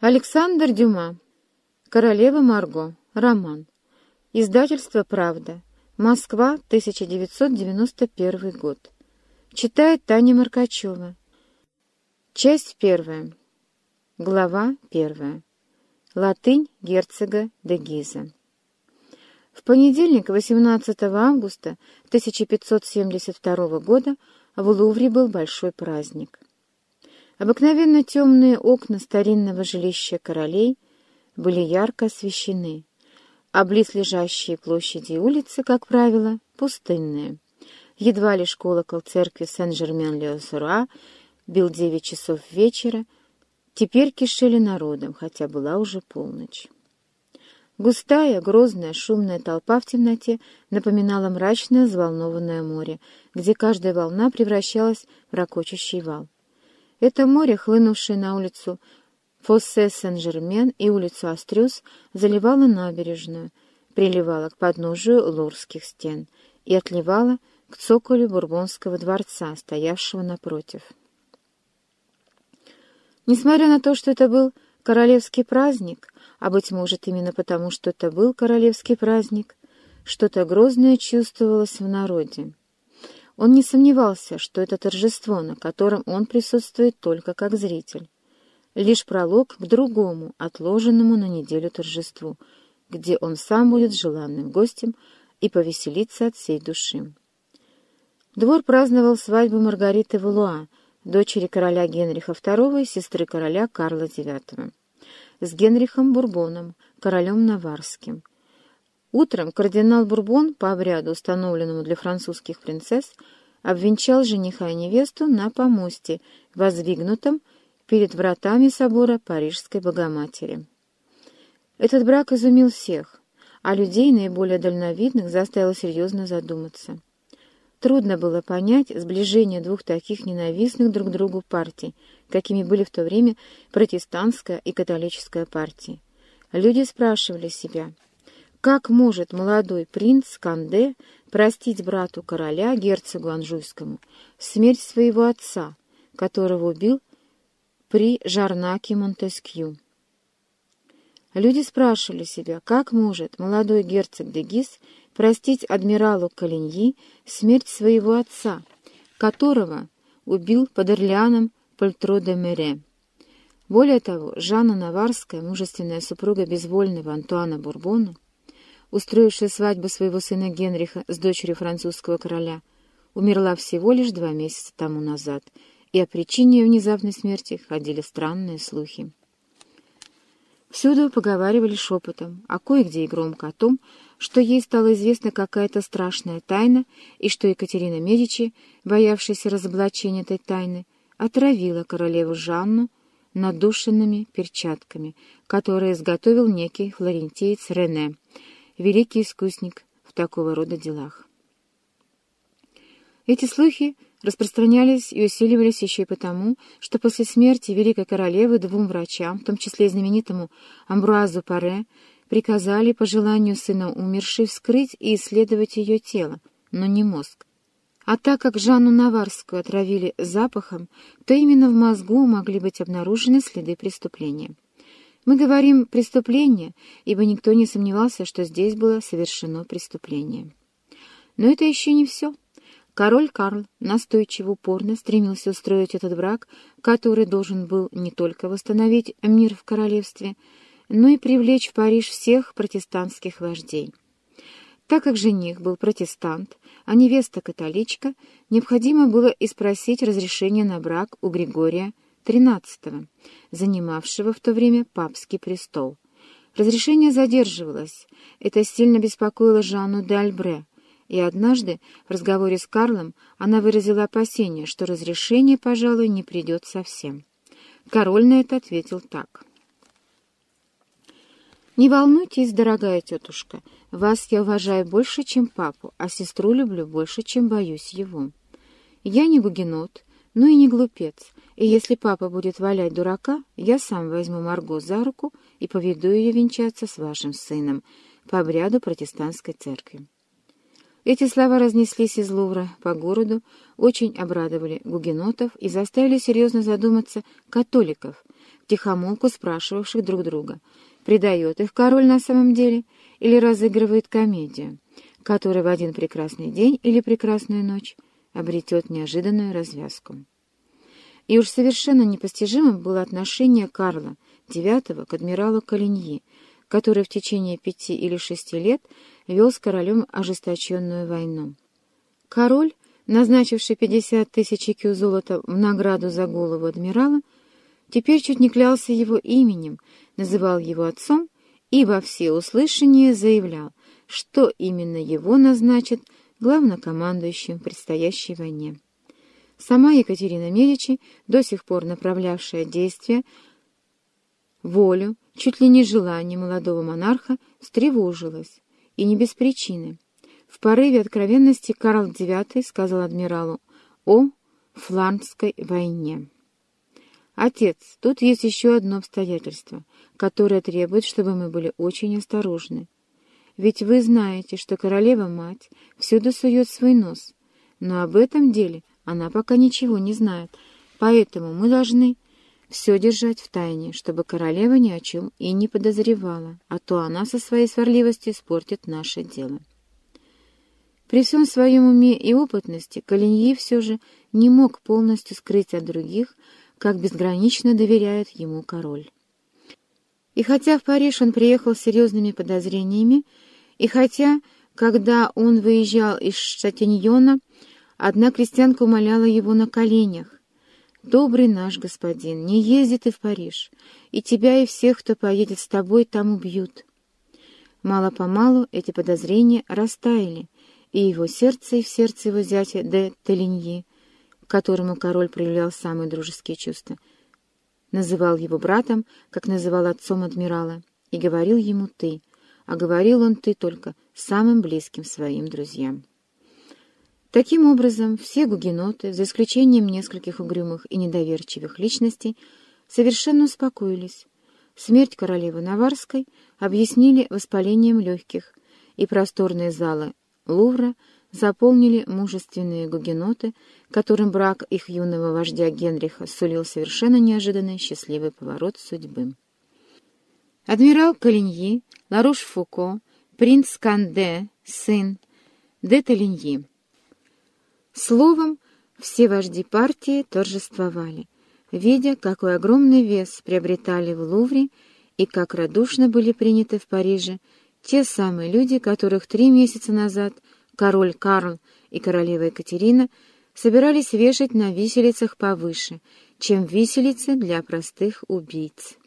Александр Дюма. Королева Марго. Роман. Издательство «Правда». Москва, 1991 год. Читает Таня Маркачева. Часть первая. Глава первая. Латынь герцога де Гиза. В понедельник, 18 августа 1572 года, в Лувре был большой праздник. Обыкновенно темные окна старинного жилища королей были ярко освещены, а близлежащие площади и улицы, как правило, пустынные. Едва лишь колокол церкви Сен-Жермен-Леосура бил девять часов вечера, теперь кишели народом, хотя была уже полночь. Густая, грозная, шумная толпа в темноте напоминала мрачное, взволнованное море, где каждая волна превращалась в ракочущий вал. Это море, хлынувшее на улицу Фоссе Сен-Жермен и улицу Острюс, заливало набережную, приливало к подножию Лурских стен и отливало к цоколю Бурбонского дворца, стоявшего напротив. Несмотря на то, что это был королевский праздник, а, быть может, именно потому, что это был королевский праздник, что-то грозное чувствовалось в народе. Он не сомневался, что это торжество, на котором он присутствует только как зритель. Лишь пролог к другому, отложенному на неделю торжеству, где он сам будет желанным гостем и повеселится от всей души. Двор праздновал свадьбу Маргариты Валуа, дочери короля Генриха II и сестры короля Карла IX, с Генрихом Бурбоном, королем Наварским, Утром кардинал Бурбон, по обряду, установленному для французских принцесс, обвенчал жениха и невесту на помосте, воздвигнутом перед вратами собора Парижской Богоматери. Этот брак изумил всех, а людей, наиболее дальновидных, заставил серьезно задуматься. Трудно было понять сближение двух таких ненавистных друг другу партий, какими были в то время протестантская и католическая партии. Люди спрашивали себя — как может молодой принц Канде простить брату короля, герцогу Анжуйскому, смерть своего отца, которого убил при Жарнаке Монтескью? Люди спрашивали себя, как может молодой герцог де Гис простить адмиралу Калиньи смерть своего отца, которого убил под Орлеаном Пальтро де Мере. Более того, Жанна Наварская, мужественная супруга безвольного Антуана Бурбона, устроившая свадьбу своего сына Генриха с дочерью французского короля, умерла всего лишь два месяца тому назад, и о причине ее внезапной смерти ходили странные слухи. Всюду поговаривали шепотом, а кое-где и громко о том, что ей стала известна какая-то страшная тайна, и что Екатерина Медичи, боявшаяся разоблачения этой тайны, отравила королеву Жанну надушенными перчатками, которые изготовил некий флорентиец Рене, великий искусник в такого рода делах. Эти слухи распространялись и усиливались еще и потому, что после смерти великой королевы двум врачам, в том числе знаменитому Амбруазу Паре, приказали по желанию сына умершей вскрыть и исследовать ее тело, но не мозг. А так как Жанну Наварскую отравили запахом, то именно в мозгу могли быть обнаружены следы преступления. Мы говорим «преступление», ибо никто не сомневался, что здесь было совершено преступление. Но это еще не все. Король Карл настойчиво упорно стремился устроить этот брак, который должен был не только восстановить мир в королевстве, но и привлечь в Париж всех протестантских вождей. Так как жених был протестант, а невеста католичка, необходимо было и спросить разрешение на брак у Григория XIII, занимавшего в то время папский престол. Разрешение задерживалось. Это сильно беспокоило Жанну де Альбре, и однажды в разговоре с Карлом она выразила опасение, что разрешение, пожалуй, не придет совсем. Король на это ответил так. «Не волнуйтесь, дорогая тетушка, вас я уважаю больше, чем папу, а сестру люблю больше, чем боюсь его. Я не гугенот, но и не глупец, и если папа будет валять дурака, я сам возьму Марго за руку и поведу ее венчаться с вашим сыном по обряду протестантской церкви. Эти слова разнеслись из Лувра по городу, очень обрадовали гугенотов и заставили серьезно задуматься католиков, втихомолку спрашивавших друг друга, предает их король на самом деле или разыгрывает комедию, которая в один прекрасный день или прекрасную ночь обретет неожиданную развязку. И уж совершенно непостижимым было отношение Карла IX к адмиралу Калиньи, который в течение пяти или шести лет вел с королем ожесточенную войну. Король, назначивший 50 тысяч кю золота в награду за голову адмирала, теперь чуть не клялся его именем, называл его отцом и во всеуслышание заявлял, что именно его назначат главнокомандующим в предстоящей войне. Сама Екатерина Медичи, до сих пор направлявшая действия, волю, чуть ли не желание молодого монарха, встревожилась, и не без причины. В порыве откровенности Карл IX сказал адмиралу о Фландской войне. «Отец, тут есть еще одно обстоятельство, которое требует, чтобы мы были очень осторожны. Ведь вы знаете, что королева-мать всюду сует свой нос, но об этом деле она пока ничего не знает, поэтому мы должны все держать в тайне, чтобы королева ни о чем и не подозревала, а то она со своей сварливостью испортит наше дело. При всем своем уме и опытности Калиньи все же не мог полностью скрыть от других, как безгранично доверяет ему король. И хотя в Париж он приехал с серьезными подозрениями, и хотя, когда он выезжал из Шатиньона, одна крестьянка умоляла его на коленях, «Добрый наш господин, не езди ты в Париж, и тебя и всех, кто поедет с тобой, там убьют». Мало-помалу эти подозрения растаяли, и его сердце, и в сердце его зятя де Телиньи, к которому король проявлял самые дружеские чувства, называл его братом, как называл отцом адмирала, и говорил ему «ты», а говорил он «ты» только самым близким своим друзьям. Таким образом, все гугеноты, за исключением нескольких угрюмых и недоверчивых личностей, совершенно успокоились. Смерть королевы Наварской объяснили воспалением легких, и просторные залы Лувра заполнили мужественные гугеноты, которым брак их юного вождя Генриха сулил совершенно неожиданный счастливый поворот судьбы. Адмирал Калиньи, Ларуш-Фуко, принц Канде, сын де Талиньи. Словом, все вожди партии торжествовали, видя, какой огромный вес приобретали в Лувре и как радушно были приняты в Париже те самые люди, которых три месяца назад король Карл и королева Екатерина собирались вешать на виселицах повыше, чем виселицы для простых убийц.